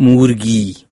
मुर्गी